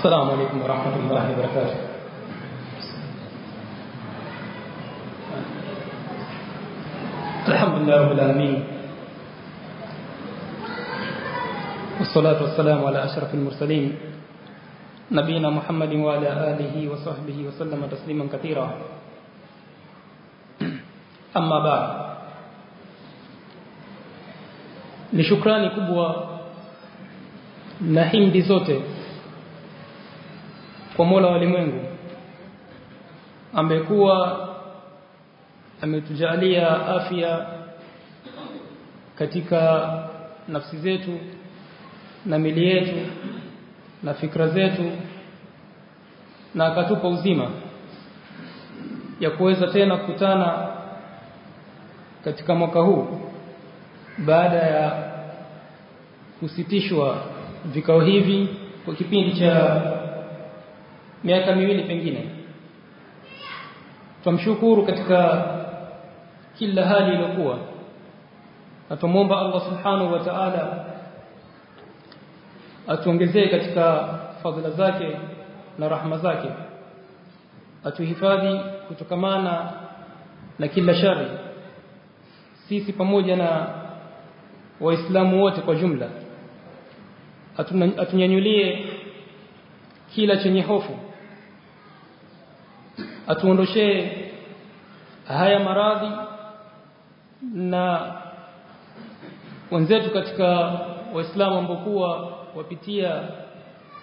السلام عليكم ورحمة الله وبركاته. الحمد لله رب العالمين. والصلاة والسلام على أشرف المرسلين نبينا محمد وعلى آله وصحبه وسلم تسليما كثيرا. أما بعد ni shukrani kubwa na kwa Mola wa ulimwengu. Amekuwa ametujalia afya katika nafsi zetu na mili yetu na fikra zetu na akatupa uzima ya kuweza tena kukutana katika mwaka huu baada ya kusitishwa vikao hivi kwa kipindi cha miaka miwili pengine. Tumshukuru katika kila hali iliyokuwa. Na tumuomba Allah subhanahu wa ta'ala atuongezee katika fadhila zake na rahma zake. Atuhifadhi kutokamana na kila shari. Sisi pamoja na waislamu wote kwa jumla. Atunyanyulie kila chenye hofu atuondoshee haya maradhi na wenzetu katika waislamu ambokuwa wapitia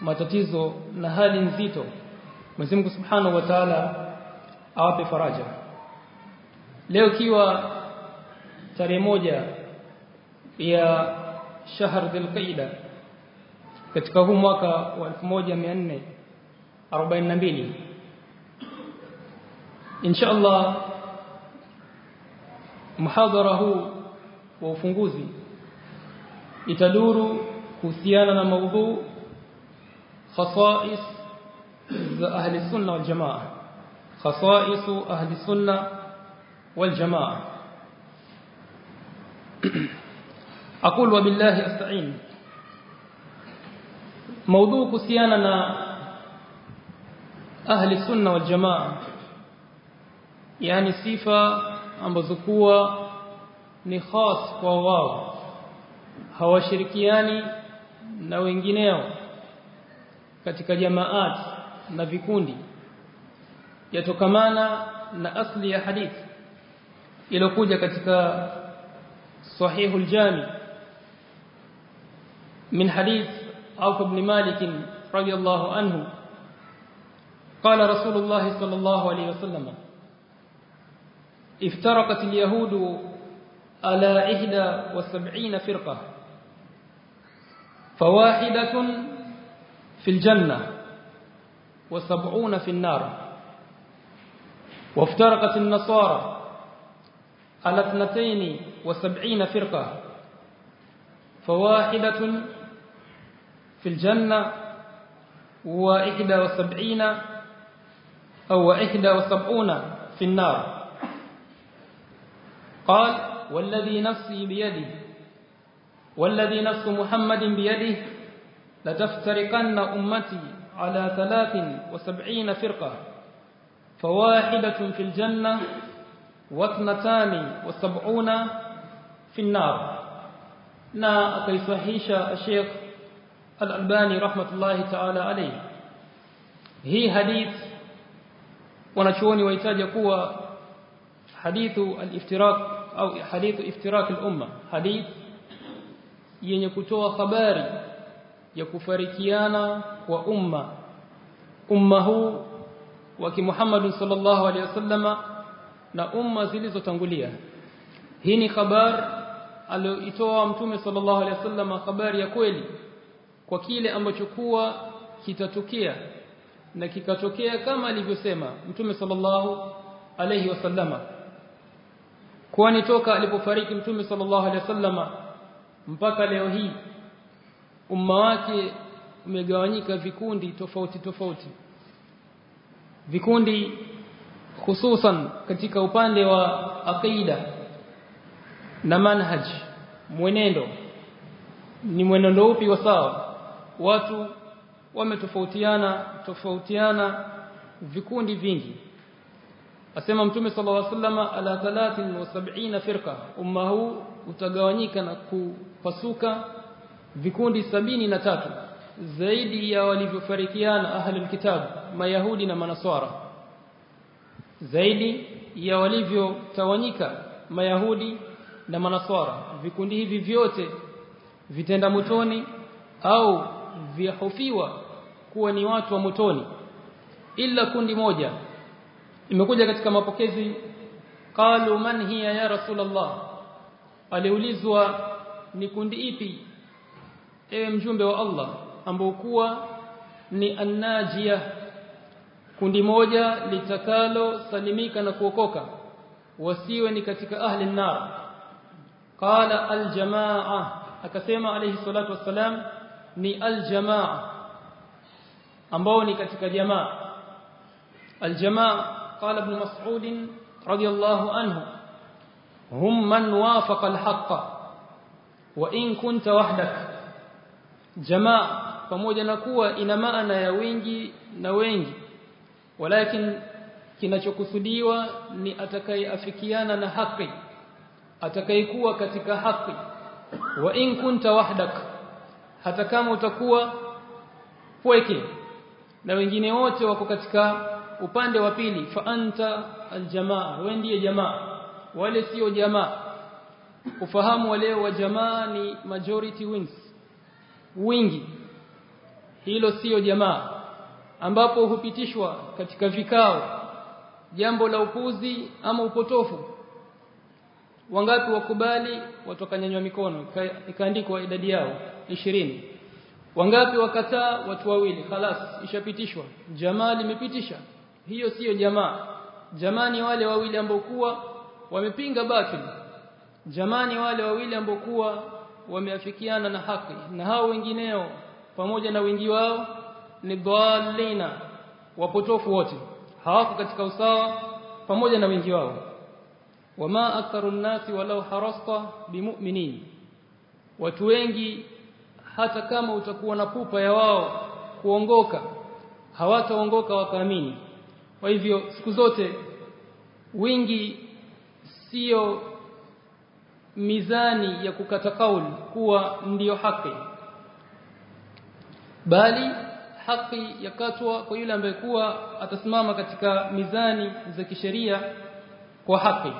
matatizo na hali nzito. Mwenyezi Mungu Subhanahu wa Ta'ala awape faraja. Leo kiwa tarehe moja ya shahar dhulqaida katika huu mwaka wa 1442 إن شاء الله محاضره وفنغوزي. يتدور كثيانا موضوع خصائص أهل السنة والجماعة. خصائص أهل السنة والجماعة. أقول وبالله أستعين. موضوع كثيانا أهل السنة والجماعة. يعني صفة ambazo kuwa ni khas kwa wao hawashirikiani na wengineo katika jamaat na vikundi yatokamana na asli ya hadithi iliyokuja katika sahihul jami من حديث عوف بن مالك رضي الله عنه قال رسول الله صلى الله عليه وسلم افترقت اليهود على إحدى وسبعين فرقة. فواحدة في الجنة وسبعون في النار. وافترقت النصارى على اثنتين وسبعين فرقة. فواحدة في الجنة وإحدى وسبعين أو إحدى وسبعون في النار. قال والذي نفسي بيده والذي نفس محمد بيده لتفترقن أمتي على ثلاث وسبعين فرقة فواحدة في الجنة واثنتان وسبعون في النار. نا أقل صحيشة الشيخ الألباني رحمة الله تعالى عليه. هي حديث ونشوني ويتاج قوة حديث الإفتراق أو حديث افتراك الأمة. حديث ينكتوى خبار يكفركيانا وأمة. أمه وكي محمد صلى الله عليه وسلم نا أمة زلزة تنقلية. هيني خبار ألو إتوى أمتومي صلى الله عليه وسلم خبار يكويلي. وكيلي أما تكوى كتتكيا na kikatokea kama alivyosema mtume sallallahu alayhi wasallama kwani toka alipofariki mtume sallallahu alaihi wasallama mpaka leo hii umma wake umegawanyika vikundi tofauti tofauti. Vikundi hususan katika upande wa aqida na manhaj. Mwenendo. Ni mwenendo upi wa sawa? Watu wametofautiana tofautiana vikundi vingi asema mtume sallallahu alaihi wasallam ala 73 firqa. Umma huu utagawanyika na kupasuka vikundi sabini na tatu. Zaidi ya walivyofarikiana ahlul kitab mayahudi na manaswara. Zaidi ya walivyotawanyika mayahudi na manaswara. Vikundi hivi vyote vitenda motoni au vyahofiwa kuwa ni watu wa motoni. Ila kundi moja imekuja katika mapokezi. Qalu man hiya ya rasulullah? Aliulizwa ni kundi ipi ewe mjumbe wa Allah ambao kuwa ni annajia kundi moja litakalo salimika na kuokoka wasiwe ni katika ahli nar qala aljamaa. Akasema alayhi salatu wassalam ni aljamaa ambao ni katika jamaa. Aljamaa qala ابن مسعود رضي الله عنه هم من وافق الحق in كنت وحدك. jamaa pamoja na kuwa ina maana ya wengi na wengi. Walakin kinachokusudiwa ni atakayeafikiana na haki atakayekuwa katika haki. Wa in kunta wahdak hata kama utakuwa pweke na wengine wote wako katika upande wa pili fa anta aljamaa wewe ndiye jamaa wale sio jamaa. Ufahamu wale wa jamaa ni majority wins wingi. Hilo sio jamaa ambapo hupitishwa katika vikao jambo la upuzi ama upotofu. Wangapi wakubali watokanyanywa mikono? Ikaandikwa idadi yao ishirini. Wangapi wakataa? Watu wawili khalas ishapitishwa. Jamaa limepitisha hiyo siyo jamaa. Jamaa ni wale wawili ambao kuwa wamepinga batil jamaa ni wale wawili ambao kuwa wameafikiana na haki. Na hao wengineo pamoja na wengi wao ni dhalina wapotofu wote. Hawako katika usawa pamoja na wengi wao. Wama aktharu nnasi walau harasta bimu'minin. Watu wengi hata kama utakuwa na pupa ya wao kuongoka hawataongoka wakaamini kwa hivyo siku zote wingi sio mizani ya kukata kauli kuwa ndiyo haki. Bali haki yakatwa kwa yule ambaye kuwa atasimama katika mizani za kisheria kwa haki.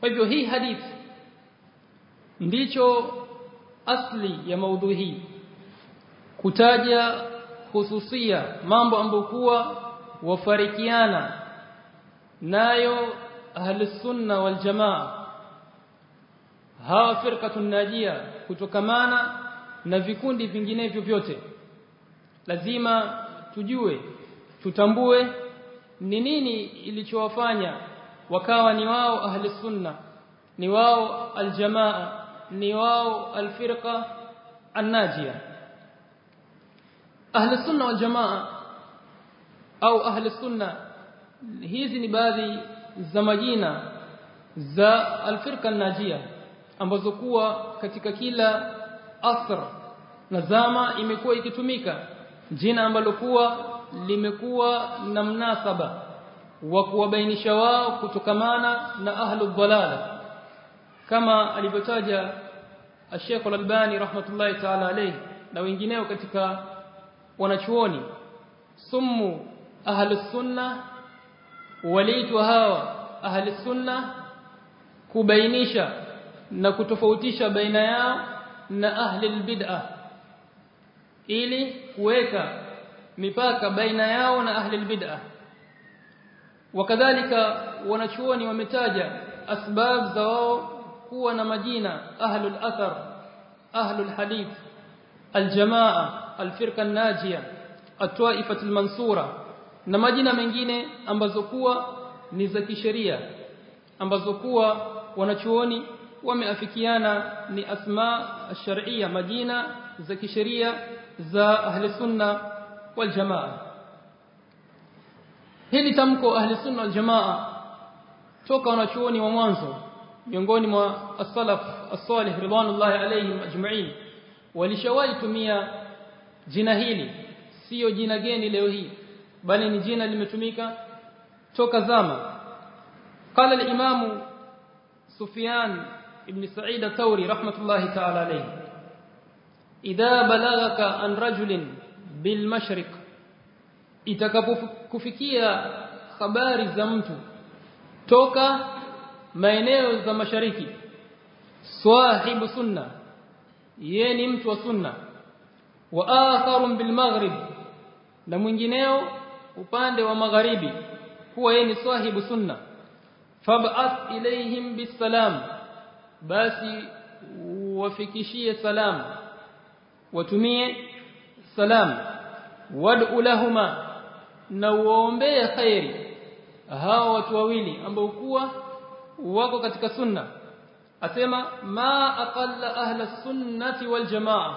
Kwa hivyo hii hadithi ndicho asli ya maudhui hii. Kutaja hususia mambo ambayo kuwa wafarikiana. Nayo ahli sunna wal jamaa hawa firqatu najia kutokamana na vikundi vinginevyo vyote. Lazima tujue tutambue ni nini ilichowafanya wakawa ni wao ahli sunna ni wao aljamaa ni wao alfirqa annajia ahli sunna wal jamaa au ahli sunna. Hizi ni baadhi za majina za alfirqa najia ambazo kuwa katika kila asr na zama imekuwa ikitumika. Jina ambalo kuwa limekuwa na mnasaba wa kuwabainisha wao kutokamana na ahlu dhalala kama alivyotaja Sheikh Al-Albani rahmatullahi ta'ala alayhi na wengineo katika wanachuoni. Summu أهل السنة وليتوا هوا أهل السنة كبينيشا نكتفوتيشا بينيا نأهل البدعة. إلي ويكا مباكا بينيا ونأهل البدعة. وكذلك ونشواني ومتاجا أسباب زواو هو نمجينا أهل الأثر أهل الحديث الجماعة الفرقة الناجية الطوائفة المنصورة. Na majina mengine ambazo kuwa ni za kisheria ambazo kuwa wanachuoni wameafikiana ni asma shar'ia majina za kisheria za ahli sunna wal jamaa. Hili tamko ahli sunna wal jamaa toka wanachuoni wa mwanzo miongoni mwa as-salaf as-salih ridwanullahi alayhim ajma'in. Walishawahi tumia jina hili sio jina geni leo hii bali ni jina limetumika toka zama قال الامام سفيان ابن سعيد الثوري رحمه الله تعالى عليه اذا بلغك عن رجل بالمشرق itakapokufikia habari za mtu toka maeneo za mashariki swahibu sunna yeye ni mtu wa sunna wa akharun bil maghrib na mwingineo upande wa magharibi kuwa yeye ni sahibu sunna. Fab'ath ilayhim bisalam basi wafikishie salam watumie salam. Wad'u lahuma na uombee khairi hao watu wawili ambao kuwa wako katika sunna. Asema ma aqalla ahla sunnati wal jamaa.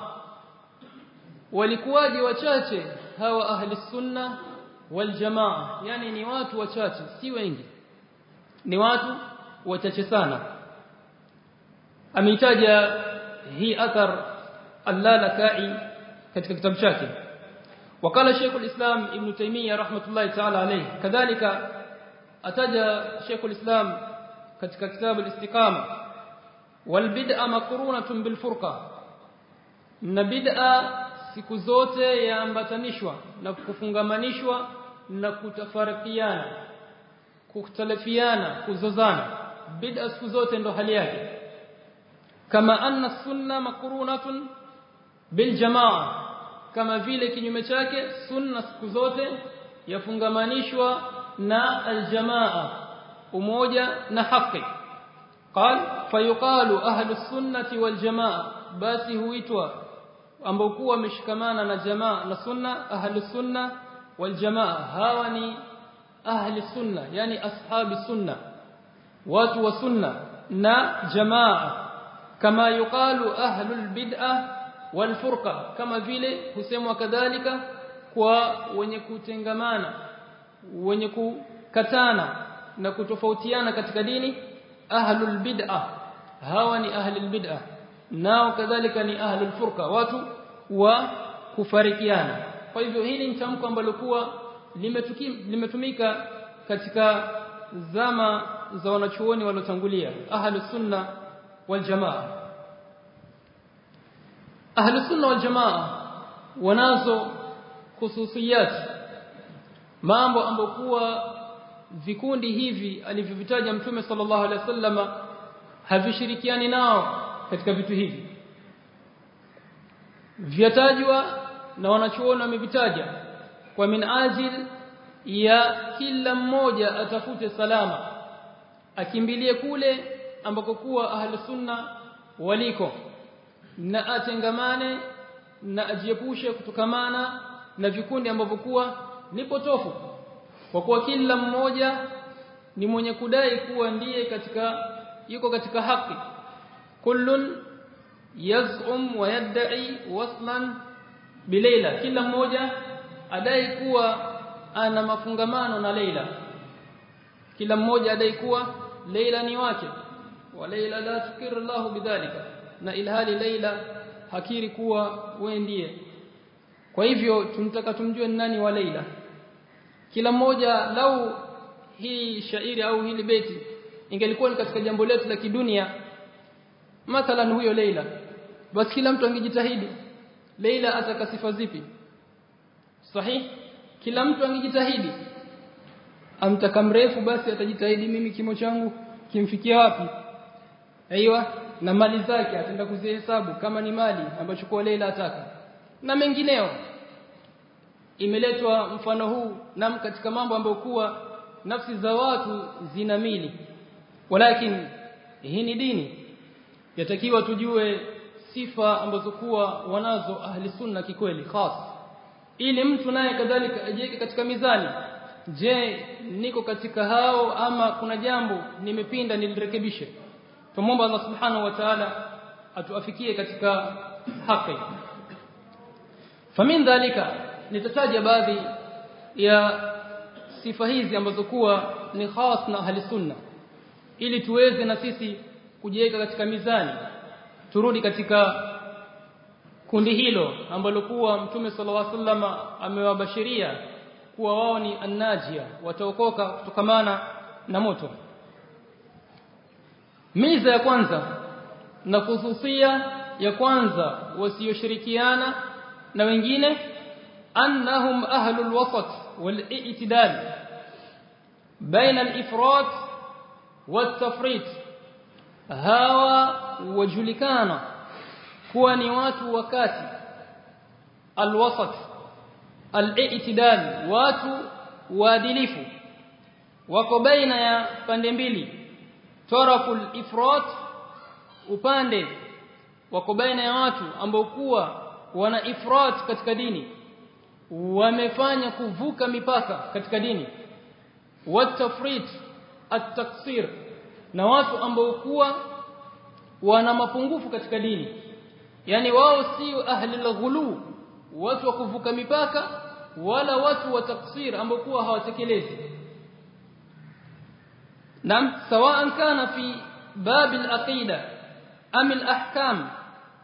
Walikuwaje wachache hawa ahli sunna jamaa yani ni watu wachache si wengi ni watu wachache sana ameitaja hii athar allalakai katika kitabu chake وقال شيخ الإسلام ابن تيمية رحمة الله تعالى عليه كذلك أتجى شيخ الإسلام wal bid'a makrunatun bil furqa na bid'a siku zote yaambatanishwa na kufungamanishwa na kutafarikiana kukhtalafiana kuzozana bid'a siku zote ndo hali yake kama anna sunna makrunatun bil jamaa kama vile kinyume chake sunna siku zote yafungamanishwa na aljamaa umoja na haki قال فيقال أهل السنة والجماعه basi huitwa ambao kuwa wameshikamana na jamaa na sunna ahlus sunna hawa ni ahli sunna yani ashabi sunna watu wa sunna na jamaa kama yuqalu ahlul bid'ah wal furqa kama vile husemwa kadhalika kwa wenye kutengamana wenye kukatana na kutofautiana katika dini ahlul bid'ah hawa ni ahlul bid'ah nao kadhalika ni ahlul furqa watu wa kufarikiana kwa hivyo hili ni tamko ambalo kuwa limetumika katika zama za wanachuoni waliotangulia ahlus sunna wal jamaa. Ahlus sunna wal jamaa wanazo khususiyat mambo ambayo kuwa vikundi hivi alivyovitaja mtume sallallahu alaihi wasallama havishirikiani nao katika vitu hivi. Vyatajwa na wanachuoni wamevitaja kwa min ajil ya kila mmoja atafute salama akimbilie kule ambako kuwa ahli sunna waliko na atengamane na ajiepushe kutokamana na vikundi ambavyo kuwa ni potofu kwa kuwa kila mmoja ni mwenye kudai kuwa ndiye katika yuko katika haki. Kullun yaz'um wa yad'i waslan bilaila kila mmoja adai kuwa ana mafungamano na Leila. Kila mmoja adai kuwa Leila ni wake. Wa Leila la tukir Allah bidhalika. Na ilhali Leila hakiri kuwa we ndiye. Kwa hivyo tunataka tumjue nani wa Leila. Kila mmoja lau hii shairi au hili beti ingelikuwa ni katika jambo letu la kidunia mathalan huyo Leila. Basi kila mtu angejitahidi Leila ataka sifa zipi? Sahihi kila mtu angejitahidi. Amtaka mrefu basi atajitahidi mimi kimo changu kimfikia wapi? Aiywa na mali zake ataenda kuzihesabu kama ni mali ambacho kwa Leila ataka. Na mengineo imeletwa mfano huu na katika mambo ambayo kuwa nafsi za watu zinamili walakin hii ni dini. Yatakiwa tujue sifa ambazo kuwa wanazo ahli sunna kikweli khas. Ili mtu naye kadhalika ajiweke katika mizani. Je niko katika hao ama kuna jambo nimepinda nilirekebishe? Tumomba Allah subhanahu wa ta'ala atuafikie katika haki. Famin dhalika nitataja baadhi ya sifa hizi ambazo kuwa ni khas na ahli sunna. Ili tuweze na sisi kujiweka katika mizani turudi katika kundi hilo ambalo kuwa mtume sallallahu alaihi wasallam amewabashiria kuwa wao ni annajia wataokoka kutokamana na moto. Miza ya kwanza na khususia ya kwanza wasioshirikiana na wengine annahum ahlul wasat wal i'tidal baina al-ifrat wat-tafrit hawa wajulikana kuwa ni watu wakati alwasat al-i'tidal watu waadilifu. Wako baina ya pande mbili taraful ifrat upande wako baina ya watu ambao kuwa wana ifrat katika dini. Wamefanya kuvuka mipaka katika dini. Watafrit at-taksir na watu ambao kuwa wana mapungufu katika dini. Yani wao si ahli al-ghulu watu wa kuvuka mipaka wala watu wa taksir ambao kuwa hawatekelezi. Nam sawa kana fi bab al-aqida am al-ahkam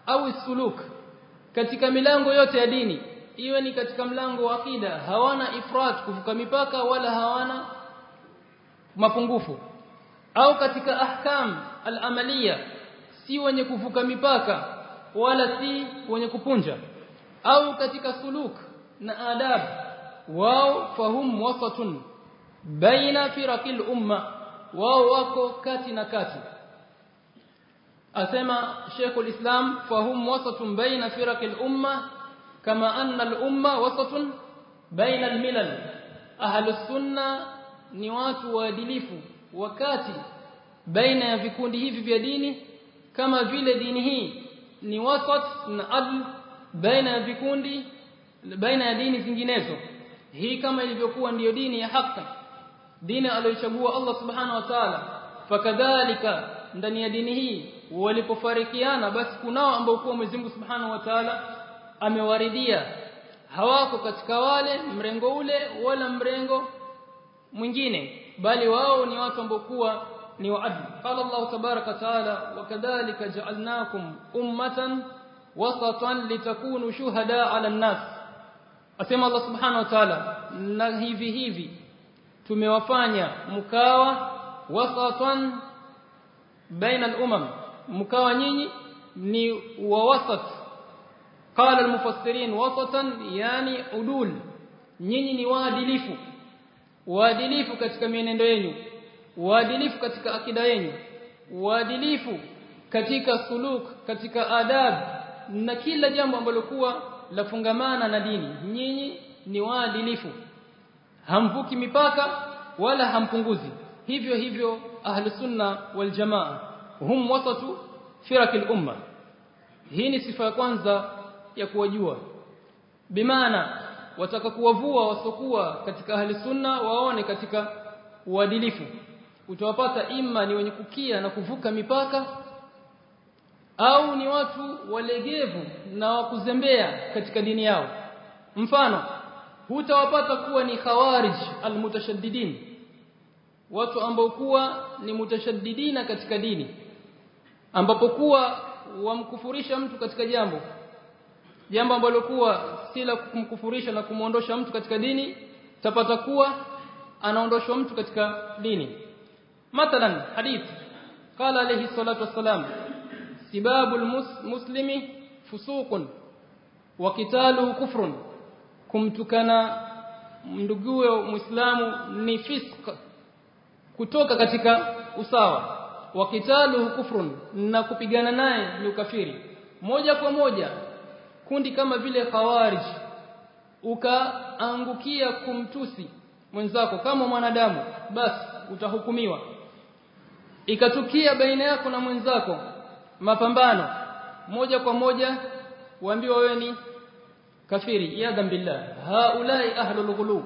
au suluk katika milango yote ya dini. Iwe ni katika mlango wa akida hawana ifrat kuvuka mipaka wala hawana mapungufu au katika ahkam al-amaliya si wenye kuvuka mipaka wala si wenye kupunja au katika suluk na adab wao fahum wasatun baina firaqil umma wao wako kati na kati asema Sheikh al-Islam fahum wasatun baina firaqil umma kama anna al-umma wasatun baina al-milal ahlu sunna ni watu waadilifu wakati baina ya vikundi hivi vya dini kama vile dini hii ni wasat na adl baina ya vikundi baina ya dini zinginezo. Hii kama ilivyokuwa ndiyo dini ya haki dini aliyochagua Allah subhanahu wa ta'ala. Fakadhalika ndani ya dini hii walipofarikiana basi kunao ambao kwa Mwenyezi Mungu subhanahu wa ta'ala amewaridia hawako katika wale mrengo ule wala mrengo mwingine bali wao ni watu ambao kuwa ni waadli qala Allah tabaraka taala wakadhalika ja'alnakum ummatan wasatan litakunu shuhada 'ala an-nas asema Allah subhanahu wa ta'ala na hivi hivi tumewafanya mkawa wasatan baina al-umam mkawa nyinyi ni wa wasat qala al-mufassirin wasatan yani udul nyinyi ni waadilifu waadilifu katika mienendo yenu. Waadilifu katika akida yenu. Waadilifu katika suluk katika adab na kila jambo ambalo kuwa lafungamana na dini. Nyinyi ni waadilifu. Hamvuki mipaka wala hampunguzi. Hivyo hivyo ahlu sunna wal jamaa hum wasatu firakil umma. Hii ni sifa ya kwanza ya kuwajua. Bimaana wataka kuwavua wasokuwa katika ahli sunna waone katika uadilifu. Utawapata imma ni wenye kukia na kuvuka mipaka au ni watu walegevu na wakuzembea katika dini yao. Mfano hutawapata kuwa ni khawarij almutashaddidin watu ambao kuwa ni mutashaddidina katika dini ambapo kuwa wamkufurisha mtu katika jambo jambo ambalo kuwa si la kumkufurisha na kumuondosha mtu katika dini tapata kuwa anaondoshwa mtu katika dini. Mathalan hadith. Qala alayhi salatu wassalam sibabul muslimi fusuqun wa qitaluhu kufrun. Kumtukana nduguwe muislamu ni fisq kutoka katika usawa. Wa qitaluhu kufrun na kupigana naye ni ukafiri. Moja kwa moja kundi kama vile khawarij ukaangukia kumtusi mwenzako kama mwanadamu basi utahukumiwa. Ikatukia baina yako na mwenzako mapambano. Moja kwa moja waambiwa wewe ni kafiri ya billah. Haulai ahlul ghulu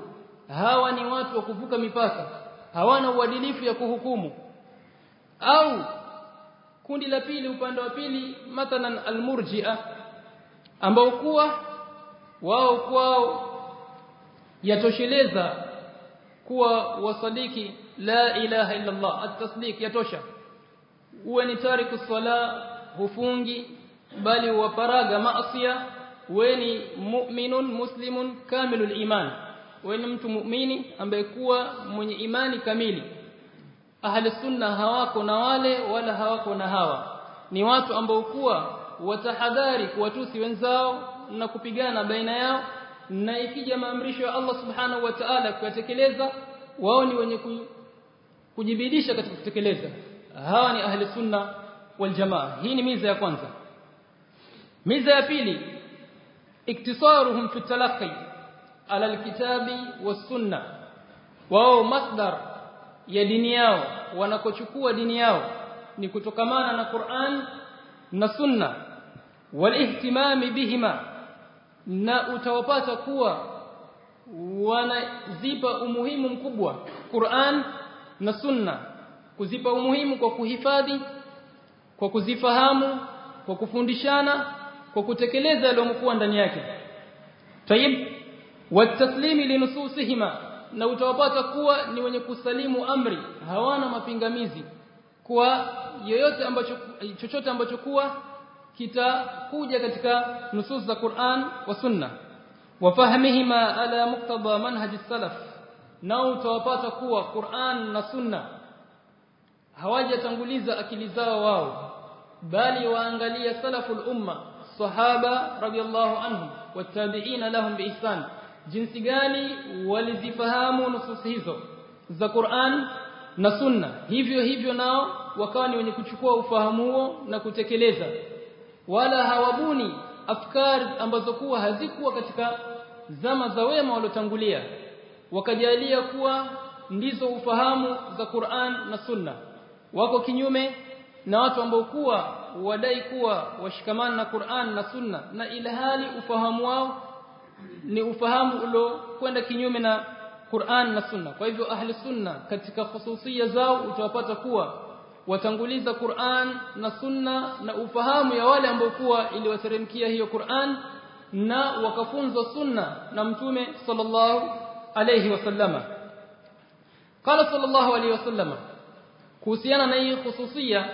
hawa ni watu wa kuvuka mipaka. Hawana uadilifu ya kuhukumu. Au kundi la pili upande wa pili mathalan almurji'a ambao kuwa wao kwao yatosheleza kuwa wasadiki la ilaha illa Allah at-tasdiq yatosha. Uwe ni tariku sala hufungi bali waparaga maasiya. Weni ni mu'minun muslimun kamilul iman. Weni ni mtu mu'mini ambaye kuwa mwenye imani kamili. Ahli sunna hawako na wale wala hawako na hawa. Ni watu ambao kuwa watahadhari kuwatusi wenzao na kupigana baina yao. Na ikija maamrisho ya Allah subhanahu wa ta'ala kuyatekeleza wao ni wenye kujibidisha katika kutekeleza. Hawa ni ahli sunna wal jamaa. Hii ni miza ya kwanza. Miza ya pili iktisaruhum fi talaqi ala alkitabi was sunna. Wao masdar ya dini yao wanakochukua dini yao ni kutokamana na Qur'an na sunna walihtimami bihima na utawapata kuwa wanazipa umuhimu mkubwa Qur'an na sunna. Kuzipa umuhimu kwa kuhifadhi kwa kuzifahamu kwa kufundishana kwa kutekeleza yaliyokuwa ndani yake. Tayib wataslimi linususihima na utawapata kuwa ni wenye kusalimu amri. Hawana mapingamizi kwa yoyote ambacho chochote ambacho kuwa kitakuja katika nusus za Qur'an wa Sunna. Wa wafahmihima ala muqtada manhaj salaf na utawapata kuwa Qur'an na Sunna hawajatanguliza akili zao wao bali waangalia salaful umma sahaba radiyallahu anhum watabi'ina lahum biihsan jinsi gani walizifahamu nusus hizo za Qur'an na Sunna? Hivyo hivyo nao wakawa ni wenye kuchukua ufahamu huo na kutekeleza wala hawabuni afkari ambazo kuwa hazikuwa katika zama za wema waliotangulia. Wakajalia kuwa ndizo ufahamu za Qur'an na Sunna. Wako kinyume na watu ambao kuwa wadai kuwa washikamana na Qur'an na Sunna na ilhali ufahamu wao ni ufahamu ulo kwenda kinyume na Qur'an na Sunna. Kwa hivyo ahli Sunna katika khususia zao utawapata kuwa watanguliza Qur'an na Sunna na ufahamu ya wale ambao kuwa iliwateremkia hiyo Qur'an na wakafunzwa Sunna na Mtume sallallahu alayhi wasallama qala sallallahu alayhi wasallama kuhusiana na hii khususia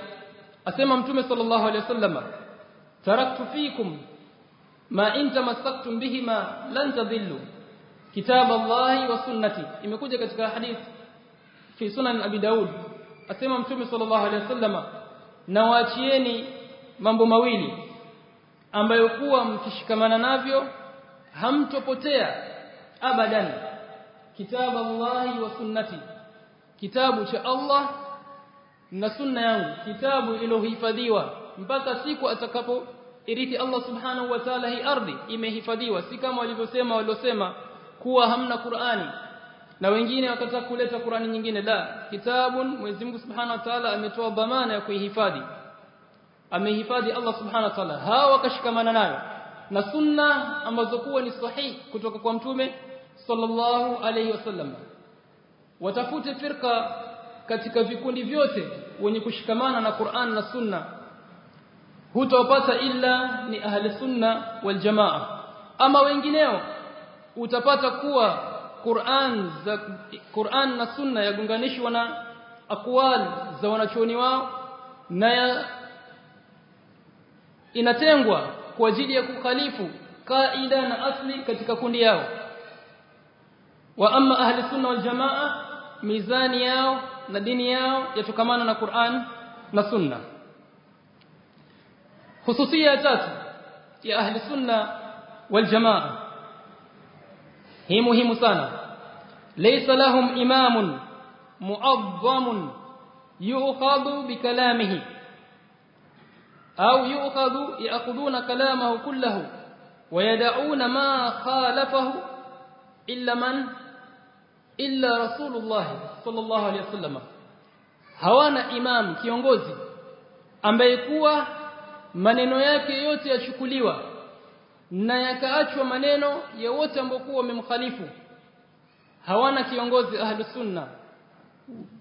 asema Mtume sallallahu alayhi wasallama taraktu fikum ma in tamassaktum bihima lan tadhillu kitab Allah wa sunnati imekuja katika hadith fi sunan abi daud asema mtume sallallahu alaihi wasallama na waachieni mambo mawili ambayo kuwa mkishikamana navyo hamtopotea abadan. Kitabu Allah wa sunnati kitabu cha Allah na sunna yangu. Kitabu ilohifadhiwa mpaka siku atakapo irithi Allah subhanahu wa ta'ala hii ardhi imehifadhiwa. Si kama walivyosema waliosema kuwa hamna Qur'ani na wengine wakataka kuleta Qur'ani nyingine la kitabun Mwenyezi Mungu Subhanahu wa Ta'ala ametoa dhamana ya kuihifadhi. Amehifadhi Allah Subhanahu wa Ta'ala. Hawa wakashikamana nayo. Na sunna ambazo kuwa ni sahihi kutoka kwa mtume sallallahu alayhi wasallam watafute firqa katika vikundi vyote wenye kushikamana na Qur'an na sunna. Hutopata illa ni ahli sunna wal jamaa. Ama wengineo utapata kuwa Qur'an za Qur'an na Sunna yagunganishwa na akwal za wanachuoni wao na ya inatengwa kwa ajili ya kukhalifu kaida na asli katika kundi yao. Wa amma ahli sunna wal jamaa mizani yao na dini yao yatokamana na Qur'an na Sunna. Hususia tatu ya ahli sunna wal jamaa hii muhimu sana ليس لهم إمام معظم يؤخذ بكلامه أو يؤخذ يأخذون كلامه كله ويدعون ما خالفه إلا من؟ إلا رسول الله صلى الله عليه وسلم. هوانا إمام كيونغوزي أم بيكوا maneno يوتي yote yachukuliwa أشو yakaachwa maneno ya wote ambao kuwa wamemkhalifu. Hawana kiongozi ahlusunna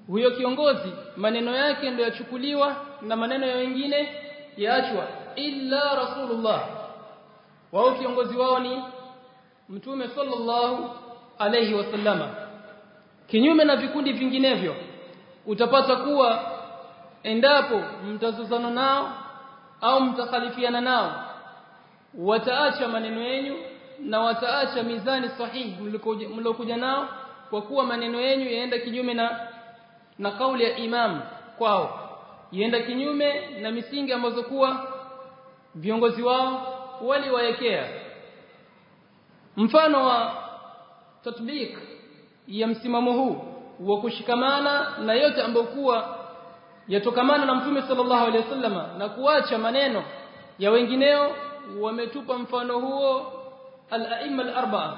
huyo kiongozi maneno yake ndio yachukuliwa na maneno ya wengine yaachwa. Illa rasulullah. Wao kiongozi wao ni mtume sallallahu alayhi wasallama kinyume na vikundi vinginevyo utapata kuwa endapo mtazozana nao au mtakhalifiana nao wataacha maneno yenu na wataacha mizani sahihi mliokuja nao kwa kuwa maneno yenu yaenda kinyume na na kauli ya imam kwao. Yaenda kinyume na misingi ambazo kuwa viongozi wao waliwaekea mfano wa tatbik ya msimamo huu wa kushikamana na yote ambayo kuwa yatokamana na mtume sallallahu alaihi wasallama na kuacha maneno ya wengineo wametupa mfano huo al-a'imma al-arba'a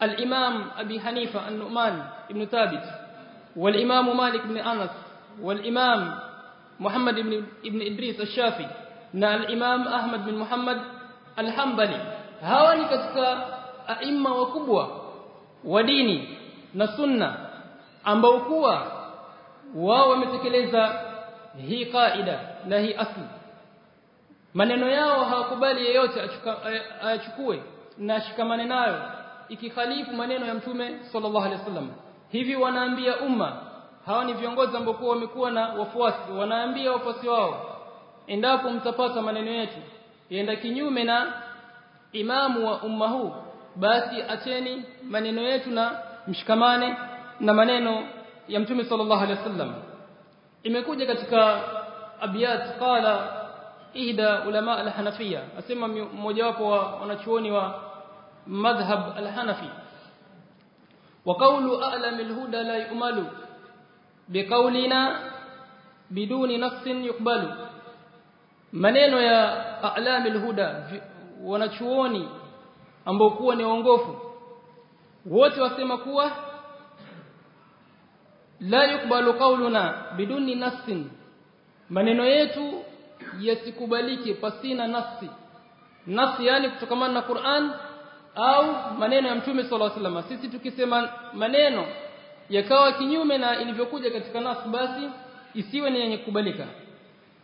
al-imam abi hanifa an-nu'man ibn thabit wal-imam malik ibn anas wal-imam muhammad ibn ibn idris ash-shafi na al-imam ahmad bin muhammad al-hanbali hawa ni katika a'imma wakubwa wa dini na sunna ambao kuwa wao wametekeleza hii kaida na hii asli maneno yao hawakubali yeyote achukue na shikamane nayo ikikhalifu maneno ya mtume sallallahu alaihi wasallam. Hivi wanaambia umma hawa ni viongozi ambao wamekuwa na wafuasi wanaambia wafuasi wao endapo mtapata maneno yetu yenda kinyume na imamu wa umma huu basi acheni maneno yetu na mshikamane na maneno ya mtume sallallahu alaihi wasallam. Imekuja katika abiyat qala ihda ulama al-Hanafiya asema mmoja wapo wa wanachuoni wa madhhab al-hanafi. Wa qawlu a'lam al-huda la yu'malu biqawlina biduni nafsin yuqbalu. Maneno ya a'lam al-huda wanachuoni ambao kuwa ni waongofu wote wasema kuwa la yukbalu qawluna biduni nafsin maneno yetu yasikubaliki pasina nafsi nafsi yani kutokamana na Qur'an au maneno ya Mtume صلى الله عليه وسلم sisi tukisema maneno yakawa kinyume na ilivyokuja katika nafsi basi isiwe ni yenye kukubalika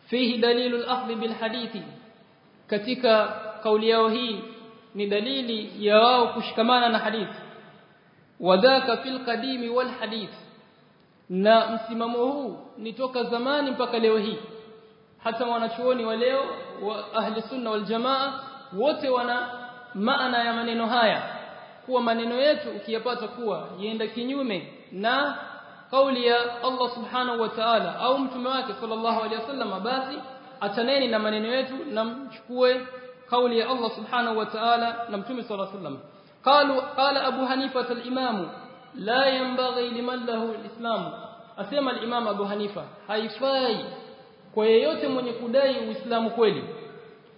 fihi dalilul akhdh bil hadithi katika kauli yao hii ni dalili ya wao kushikamana na hadithi wadhaka fil qadimi wal hadith na msimamo huu ni toka zamani mpaka leo hii Hata wanachuoni wa leo wa ahli sunna wal jamaa wote wana maana ya maneno haya kuwa maneno yetu ukiyapata kuwa yenda kinyume na kauli ya Allah subhanahu wa ta'ala au mtume wake sallallahu alaihi wasallam basi achaneni na maneno yetu na mchukue kauli ya Allah subhanahu wa ta'ala na mtume sallallahu alaihi wasallam قالوا قال ابو حنيفه الامام لا ينبغي لمن له الاسلام asema al-imam abu hanifa haifai kwa yeyote mwenye kudai uislamu kweli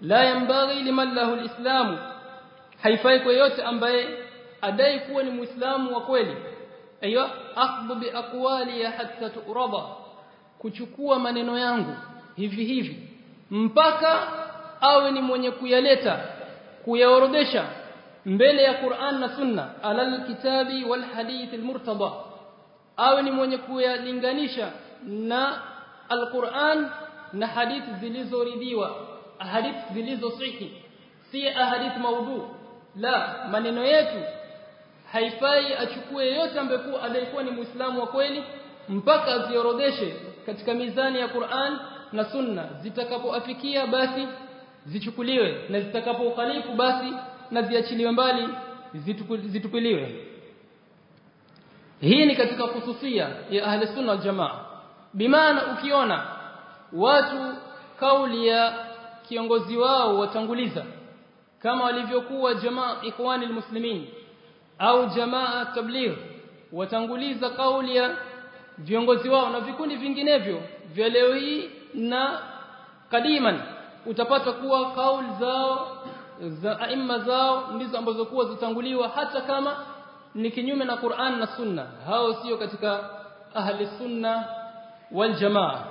la yambaghi liman lahu alislam haifai kwa yeyote ambaye adai kuwa ni muislamu wa kweli. Aiyo akhdhu bi aqwali hatta turaba kuchukua maneno yangu hivi hivi mpaka awe ni mwenye kuyaleta kuyaorodesha mbele ya Qur'an na Sunna alal kitabi wal hadith almurtada awe ni mwenye kuyalinganisha na alquran na hadithi zilizoridhiwa hadithi zilizo sahihi si ahadith maudhu. La maneno yetu haifai achukue yote ambaye alikuwa ni muislamu wa kweli mpaka aziorodeshe katika mizani ya Qur'an na Sunna. Zitakapoafikia basi zichukuliwe na zitakapokhalifu basi na ziachiliwe mbali zitupiliwe hii ni katika hususia ya ahli sunna wal jamaa bimaana ukiona watu kauli ya kiongozi wao watanguliza kama walivyokuwa jamaa ikhwani almuslimin au jamaa tabligh watanguliza kauli ya viongozi wao na vikundi vinginevyo vya leo hii na kadiman utapata kuwa kauli zao za aima zao ndizo ambazo kuwa zitanguliwa hata kama ni kinyume na Qur'an na Sunna. Hao sio katika ahli sunna wal jamaa.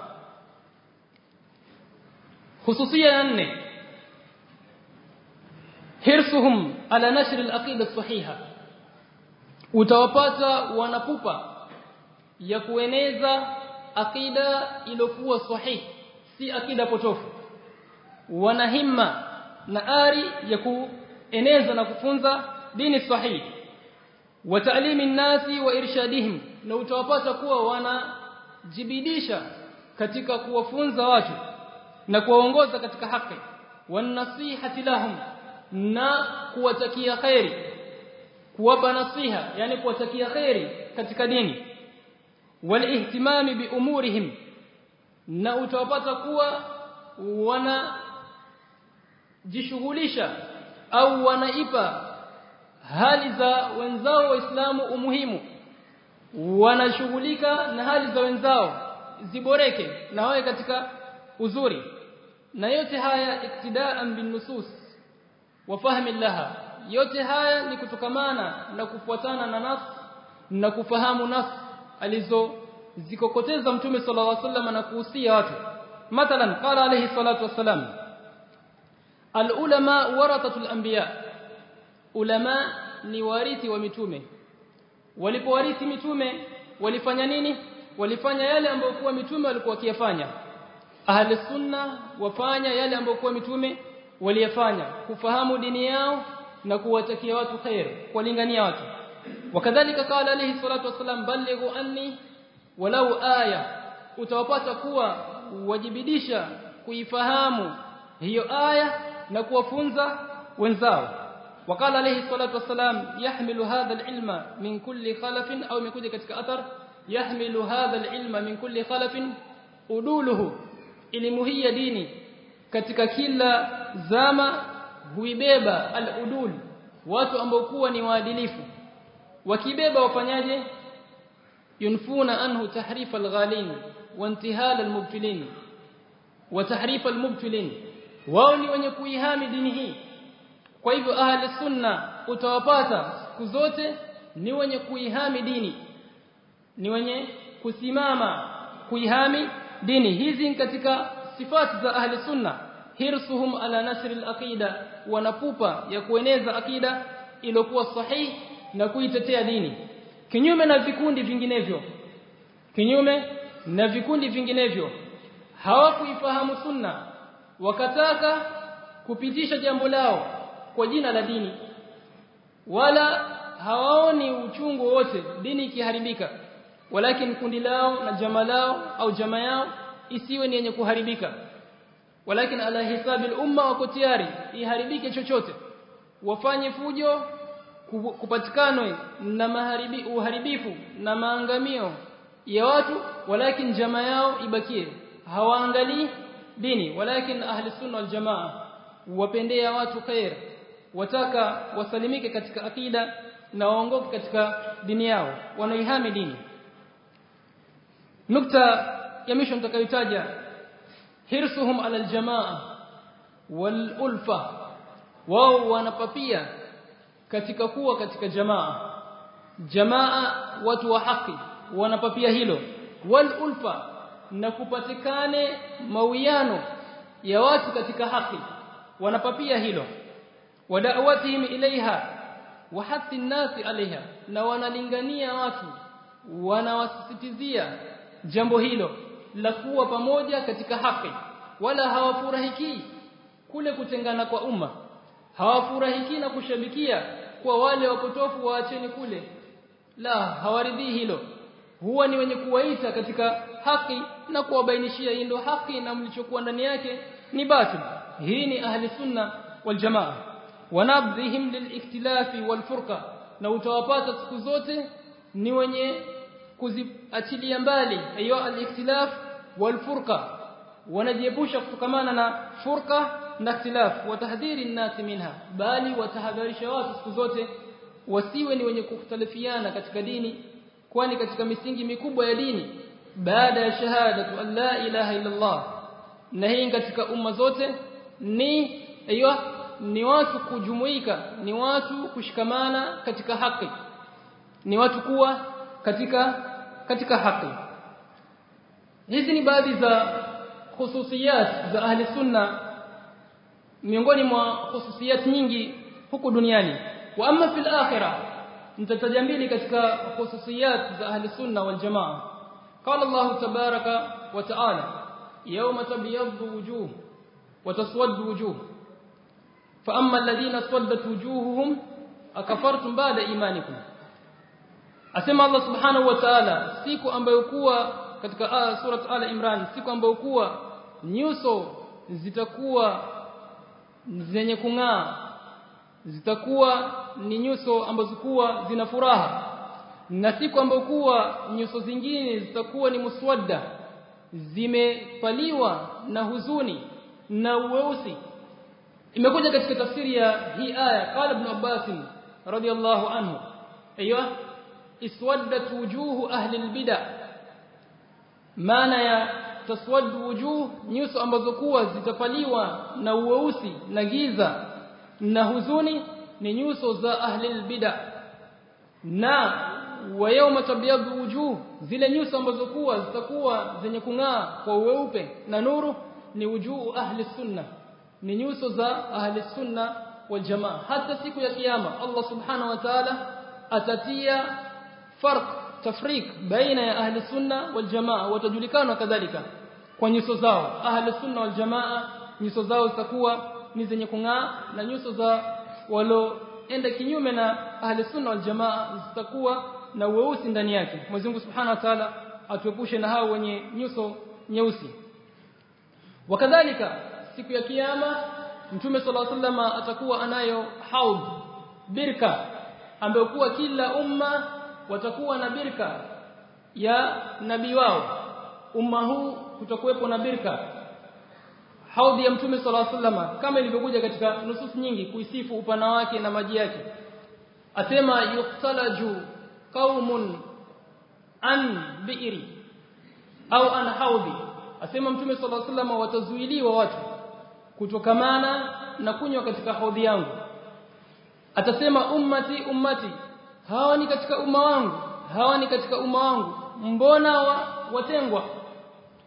Hususia ya nne. Hirsuhum ala nashr al-aqida sahiha utawapata wanapupa ya kueneza aqida iliyokuwa sahihi si aqida potofu. Wana himma na ari ya kueneza na kufunza dini sahihi. Wa ta'limi nasi wa irshadihim na utawapata kuwa wanajibidisha katika kuwafunza watu na kuwaongoza katika haki. Wanasihati lahum na kuwatakia khairi kuwapa nasiha yani kuwatakia khairi katika dini. Walihtimami biumurihim na utawapata kuwa wana jishughulisha au wanaipa hali za wenzao waislamu umuhimu wanashughulika na hali za wenzao ziboreke na wawe katika uzuri. Na yote haya iktidaan bin nusus wa fahmi laha. Yote haya ni kutokamana na kufuatana na nas na kufahamu nas alizo zikokoteza mtume sallallahu alaihi wasallam na kuhusia watu. Mathalan qala alaihi salatu wassalam alulama warathatul anbiya. Ulama ni warithi wa mitume walipowarithi mitume walifanya nini? Walifanya yale ambayo kwa mitume walikuwa wakiyafanya. Ahli sunna wafanya yale ambayo kwa mitume waliyafanya kufahamu dini yao na kuwatakia watu khair kulingania watu. Wakadhalika qala alayhi salatu wasalam balighu anni walau aya. Utawapata kuwa wajibidisha kuifahamu hiyo aya na kuwafunza wenzao وقال عليه الصلاة والسلام يحمل هذا العلم من كل خلف أو من كل كتك أثر يحمل هذا العلم من كل خلف أدوله. إلي مهي ديني. كتك كلا زام بيبيبا الأدول. واتو أمبوكوا نواديليف وكيبيبا وفنياج ينفون أنه تحريف الغالين وانتهال المبتلين. وتحريف المبتلين. واني وني كويهام ديني kwa hivyo ahli sunna utawapata siku zote ni wenye kuihami dini ni wenye kusimama kuihami dini. Hizi katika sifati za ahli sunna. Hirsuhum ala nasr al-aqida wanapupa ya kueneza akida iliyokuwa sahihi na kuitetea dini. Kinyume na vikundi vinginevyo kinyume na vikundi vinginevyo hawakuifahamu sunna wakataka kupitisha jambo lao kwa jina la dini. Wala hawaoni uchungu wote dini ikiharibika. Walakin kundi lao na jamaa lao au jamaa yao isiwe ni yenye kuharibika. Walakin ala hisabi umma wako tayari iharibike chochote. Wafanye fujo kupatikanwe na maharibi uharibifu na maangamio ya watu walakin jamaa yao ibakie. Hawaangalii dini walakin ahli sunna wal jamaa wapendea watu khair wataka wasalimike katika akida na waongoke katika dini yao wanaihami dini. Nukta ya misho nitakayotaja hirsuhum ala aljamaa wal ulfa. Wao wanapapia katika kuwa katika jamaa. Jamaa watu wa haki wanapapia hilo. Wal ulfa na kupatikane mawiano ya watu katika haki wanapapia hilo wadawatihim ilaiha wa hatti عليها na wanalingania watu wanawasisitizia jambo hilo la kuwa pamoja katika haki. Wala hawafurahiki kule kutengana kwa umma. Hawafurahiki na kushabikia kwa wale wapotofu waacheni kule. La hawaridhii hilo. Huwa ni wenye kuwaita katika haki na kuwabainishia hii ndio haki na mlichokuwa ndani yake ni batil. Hii ni ahli sunna wal jamaa wanabdhihim liliktilafi walfurqa na utawapata siku zote ni wenye kuziachilia mbali ayo alikhtilaf walfurqa. Wanajiepusha kutokamana na furqa na ikhtilaf. Wa tahdhiri an-nas minha bali watahadharisha watu siku zote wasiwe ni wenye kukhtalifiana katika dini kwani katika misingi mikubwa ya dini baada ya shahadatu an la ilaha illa Allah na hii katika umma zote ni hiyo ni watu kujumuika ni watu kushikamana katika haki ni watu kuwa katika katika haki. Hizi ni baadhi za khususiyat za ahli sunna miongoni mwa khususiyat nyingi huku duniani. Wa amma fil akhirah nitataja mbili katika khususiyat za ahli sunna wal jamaa. Qala Allah tabaraka wa taala yawma tabyaddu wujuh wa taswaddu wujuh fa amma alladhina saddat wujuhuhum akafartum ba'da imanikum. Asema Allah subhanahu wa ta'ala siku ambayo kuwa katika surat ala imran siku ambayo kuwa nyuso zitakuwa zenye kung'aa zitakuwa ni nyuso ambazo kuwa zina furaha. Na siku ambayo kuwa nyuso zingine zitakuwa ni muswadda zimepaliwa na huzuni na uweusi imekuja katika tafsiri ya hii aya qala ibn Abbas radiyallahu anhu. Aywa iswaddat wujuhu ahli albid'a. Maana ya taswad wujuh nyuso ambazo kuwa zitapaliwa na uweusi na giza na huzuni ni nyuso za ahli albid'a. Na wa yawma tabyadu wujuh zile nyuso ambazo kuwa zitakuwa zenye kung'aa kwa uweupe na nuru ni wujuhu ahli sunna ni nyuso za ahli sunna wal jamaa. Hata siku ya kiyama Allah subhanahu wa ta'ala atatia farq tafriq baina ya ahli sunna wal jamaa. Watajulikana kadhalika kwa nyuso zao. Ahli sunna wal jamaa nyuso zao zitakuwa ni zenye kung'aa na nyuso za waloenda kinyume na ahli sunna wal jamaa zitakuwa na weusi ndani yake. Mwenyezi Mungu Subhanahu wa Ta'ala atuepushe na hao wenye nyuso nyeusi. Wakadhalika siku ya kiyama mtume sala sallama atakuwa anayo haud birka ambayo kuwa kila umma watakuwa na birka ya nabii wao. Umma huu kutakuwepo na birka. Haudhi ya mtume sala sallama kama ilivyokuja katika nusus nyingi kuisifu upana wake na maji yake. Asema yuqtalaju qaumun an bi'ri au an haudhi asema mtume sala sallama watazuiliwa watu kutokamana na kunywa katika hodhi yangu. Atasema ummati ummati hawa ni katika umma wangu hawa ni katika umma wangu mbona wa, watengwa?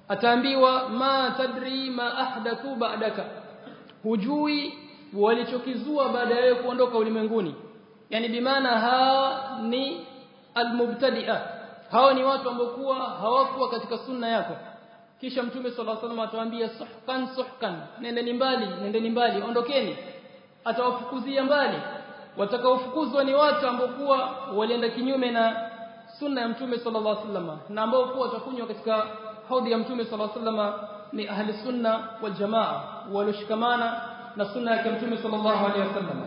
Ataambiwa ma tadri ma ahdathu ba'daka. Hujui walichokizua baada ya kuondoka ulimwenguni. Yani bimaana hawa ni almubtadi'a. Hawa ni watu ambao kuwa hawakuwa katika sunna yako kisha mtume sallallahu alaihi wasallam atawaambia suhkan suhkan nendeni mbali nendeni mbali ondokeni. Atawafukuzia mbali. Watakaofukuzwa ni watu ambao kuwa walienda kinyume na sunna ya mtume sallallahu alaihi wasallam na ambao kuwa watakunywa katika haudi ya mtume sallallahu alaihi wasallam ni ahli sunna wal jamaa walioshikamana na sunna ya mtume sallallahu alaihi wasallam.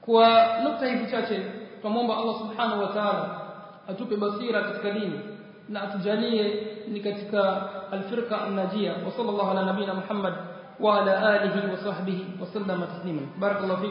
Kwa nukta hizi chache tunamwomba Allah subhanahu wa ta'ala atupe basira katika dini na atujalie ni katika alfirqa an-najia wa sallallahu ala nabina Muhammad wa ala alihi wa sahbihi wa sallama taslima barakallahu